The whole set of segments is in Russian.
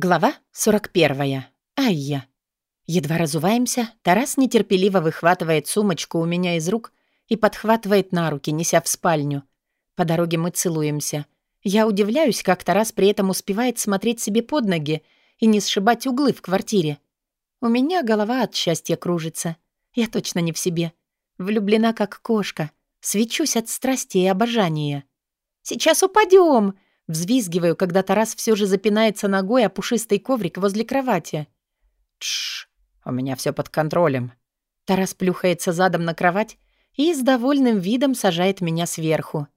Глава 41. Айя. Едва разуваемся, Тарас нетерпеливо выхватывает сумочку у меня из рук и подхватывает на руки, неся в спальню. По дороге мы целуемся. Я удивляюсь, как Тарас при этом успевает смотреть себе под ноги и не сшибать углы в квартире. У меня голова от счастья кружится. Я точно не в себе. Влюблена, как кошка. Свечусь от страсти и обожания. «Сейчас упадем!» Взвизгиваю, когда Тарас все же запинается ногой о пушистый коврик возле кровати. Тш, у меня все под контролем. Тарас плюхается задом на кровать и с довольным видом сажает меня сверху.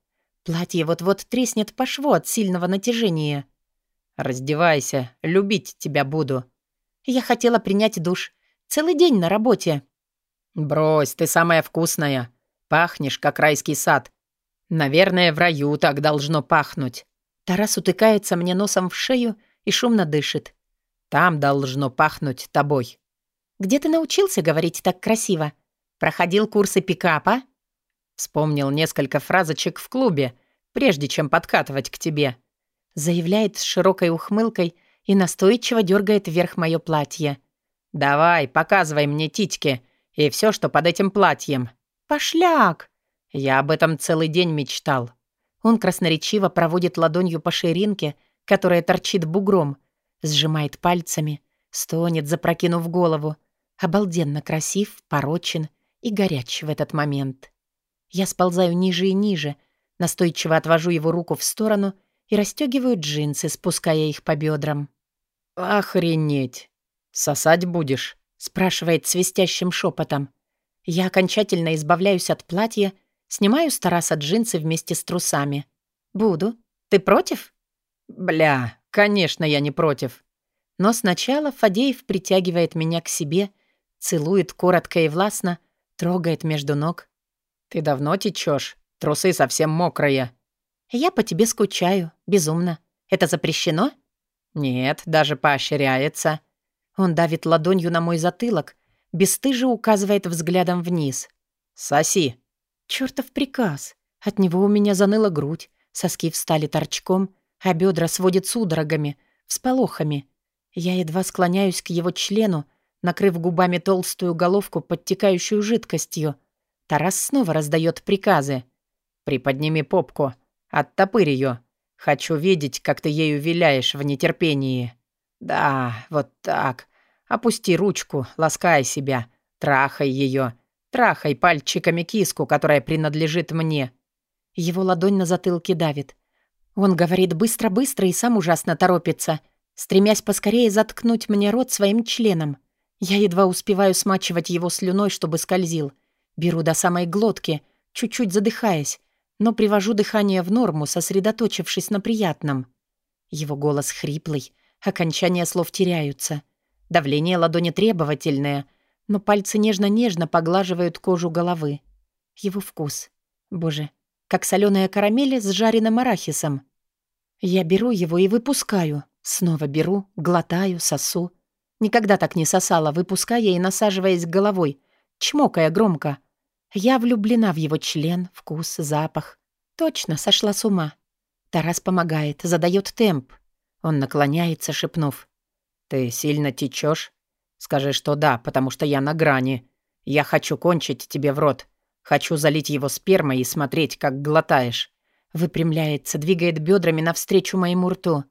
Платье вот-вот треснет по шву от сильного натяжения. «Раздевайся, любить тебя буду». Я хотела принять душ. Целый день на работе. «Брось, ты самая вкусная. Пахнешь, как райский сад. Наверное, в раю так должно пахнуть». Тарас утыкается мне носом в шею и шумно дышит. «Там должно пахнуть тобой». «Где ты научился говорить так красиво? Проходил курсы пикапа?» Вспомнил несколько фразочек в клубе, прежде чем подкатывать к тебе. Заявляет с широкой ухмылкой и настойчиво дергает вверх мое платье. «Давай, показывай мне титьки и все, что под этим платьем». «Пошляк!» Я об этом целый день мечтал. Он красноречиво проводит ладонью по ширинке, которая торчит бугром, сжимает пальцами, стонет, запрокинув голову. Обалденно красив, порочен и горяч в этот момент. Я сползаю ниже и ниже, настойчиво отвожу его руку в сторону и расстегиваю джинсы, спуская их по бедрам. «Охренеть! Сосать будешь?» — спрашивает свистящим шепотом. Я окончательно избавляюсь от платья Снимаю с Тараса джинсы вместе с трусами. «Буду. Ты против?» «Бля, конечно, я не против». Но сначала Фадеев притягивает меня к себе, целует коротко и властно, трогает между ног. «Ты давно течешь? Трусы совсем мокрые». «Я по тебе скучаю. Безумно. Это запрещено?» «Нет, даже поощряется». Он давит ладонью на мой затылок, бесстыже указывает взглядом вниз. «Соси». Чёртов приказ. От него у меня заныла грудь, соски встали торчком, а бедра сводят судорогами, всполохами. Я едва склоняюсь к его члену, накрыв губами толстую головку, подтекающую жидкостью. Тарас снова раздает приказы. «Приподними попку. Оттопырь ее. Хочу видеть, как ты ею виляешь в нетерпении. Да, вот так. Опусти ручку, ласкай себя, трахай ее. Трахай пальчиками киску, которая принадлежит мне». Его ладонь на затылке давит. Он говорит быстро-быстро и сам ужасно торопится, стремясь поскорее заткнуть мне рот своим членом. Я едва успеваю смачивать его слюной, чтобы скользил. Беру до самой глотки, чуть-чуть задыхаясь, но привожу дыхание в норму, сосредоточившись на приятном. Его голос хриплый, окончания слов теряются. Давление ладони требовательное — но пальцы нежно-нежно поглаживают кожу головы. Его вкус. Боже, как соленая карамель с жареным арахисом. Я беру его и выпускаю. Снова беру, глотаю, сосу. Никогда так не сосала, выпуская и насаживаясь головой, чмокая громко. Я влюблена в его член, вкус, запах. Точно сошла с ума. Тарас помогает, задает темп. Он наклоняется, шепнув. «Ты сильно течешь? Скажи, что да, потому что я на грани. Я хочу кончить тебе в рот. Хочу залить его спермой и смотреть, как глотаешь». Выпрямляется, двигает бедрами навстречу моему рту.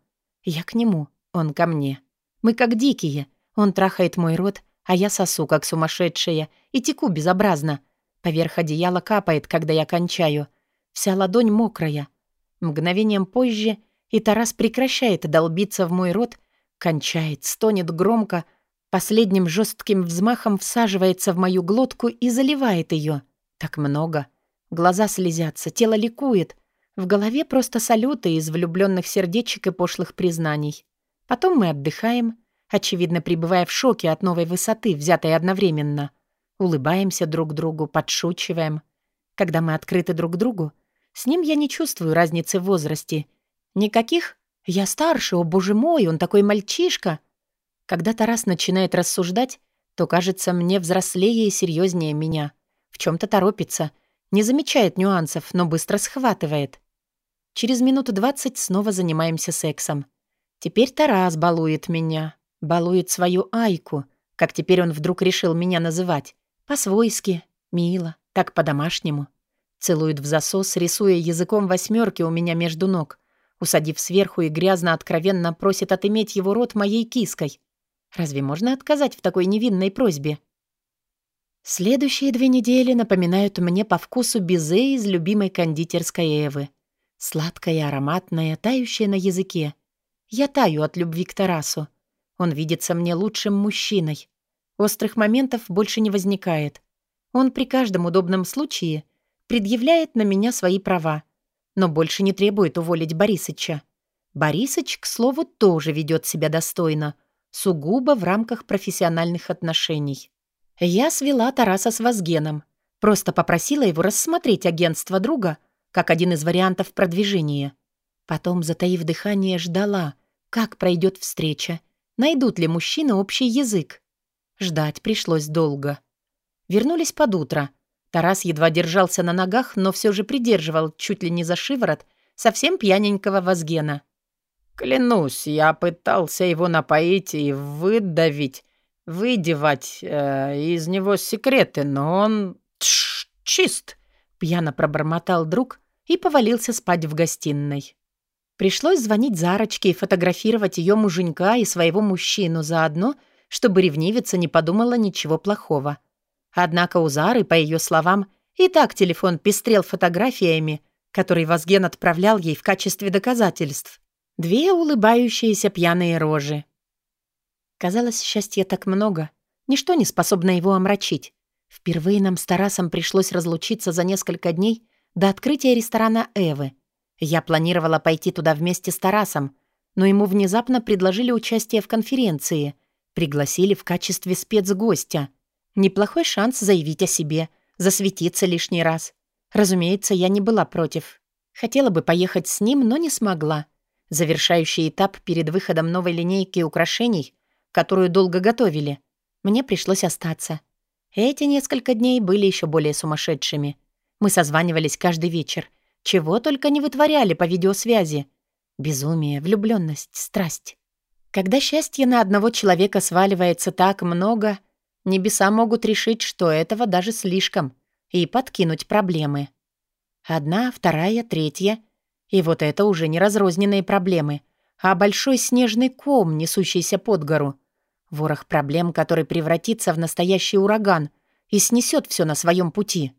Я к нему, он ко мне. Мы как дикие. Он трахает мой рот, а я сосу, как сумасшедшая, и теку безобразно. Поверх одеяла капает, когда я кончаю. Вся ладонь мокрая. Мгновением позже и Тарас прекращает долбиться в мой рот, кончает, стонет громко, Последним жестким взмахом всаживается в мою глотку и заливает ее. Так много. Глаза слезятся, тело ликует. В голове просто салюты из влюбленных сердечек и пошлых признаний. Потом мы отдыхаем, очевидно, пребывая в шоке от новой высоты, взятой одновременно. Улыбаемся друг другу, подшучиваем. Когда мы открыты друг другу, с ним я не чувствую разницы в возрасте. Никаких «я старше, о боже мой, он такой мальчишка», когда Тарас начинает рассуждать, то кажется мне взрослее и серьезнее меня. В чем-то торопится, не замечает нюансов, но быстро схватывает. Через минуту двадцать снова занимаемся сексом. Теперь Тарас балует меня, балует свою Айку, как теперь он вдруг решил меня называть. По-свойски, мило, так по-домашнему. Целует в засос, рисуя языком восьмерки у меня между ног. Усадив сверху и грязно откровенно просит отыметь его рот моей киской. Разве можно отказать в такой невинной просьбе? Следующие две недели напоминают мне по вкусу безе из любимой кондитерской Эвы. Сладкое, ароматное, тающее на языке. Я таю от любви к Тарасу. Он видится мне лучшим мужчиной. Острых моментов больше не возникает. Он при каждом удобном случае предъявляет на меня свои права, но больше не требует уволить Борисыча. Борисыч, к слову, тоже ведет себя достойно, сугубо в рамках профессиональных отношений. Я свела Тараса с Вазгеном, просто попросила его рассмотреть агентство друга как один из вариантов продвижения. Потом, затаив дыхание, ждала, как пройдет встреча, найдут ли мужчины общий язык. Ждать пришлось долго. Вернулись под утро — Тарас едва держался на ногах, но все же придерживал чуть ли не за шиворот совсем пьяненького Вазгена. «Клянусь, я пытался его напоить и выдавить, выдевать э, из него секреты, но он тш, чист», — пьяно пробормотал друг и повалился спать в гостиной. Пришлось звонить Зарочке и фотографировать ее муженька и своего мужчину заодно, чтобы ревнивица не подумала ничего плохого. — Однако у Зары, по ее словам, и так телефон пестрел фотографиями, которые Вазген отправлял ей в качестве доказательств. Две улыбающиеся пьяные рожи. Казалось, счастья так много. Ничто не способно его омрачить. Впервые нам с Тарасом пришлось разлучиться за несколько дней до открытия ресторана Эвы. Я планировала пойти туда вместе с Тарасом, но ему внезапно предложили участие в конференции, пригласили в качестве спецгостя — Неплохой шанс заявить о себе, засветиться лишний раз. Разумеется, я не была против. Хотела бы поехать с ним, но не смогла. Завершающий этап перед выходом новой линейки украшений, которую долго готовили. Мне пришлось остаться. Эти несколько дней были еще более сумасшедшими. Мы созванивались каждый вечер. Чего только не вытворяли по видеосвязи. Безумие, влюбленность, страсть. Когда счастье на одного человека сваливается так много — Небеса могут решить, что этого даже слишком, и подкинуть проблемы. Одна, вторая, третья. И вот это уже не разрозненные проблемы, а большой снежный ком, несущийся под гору. Ворох проблем, который превратится в настоящий ураган и снесет все на своем пути.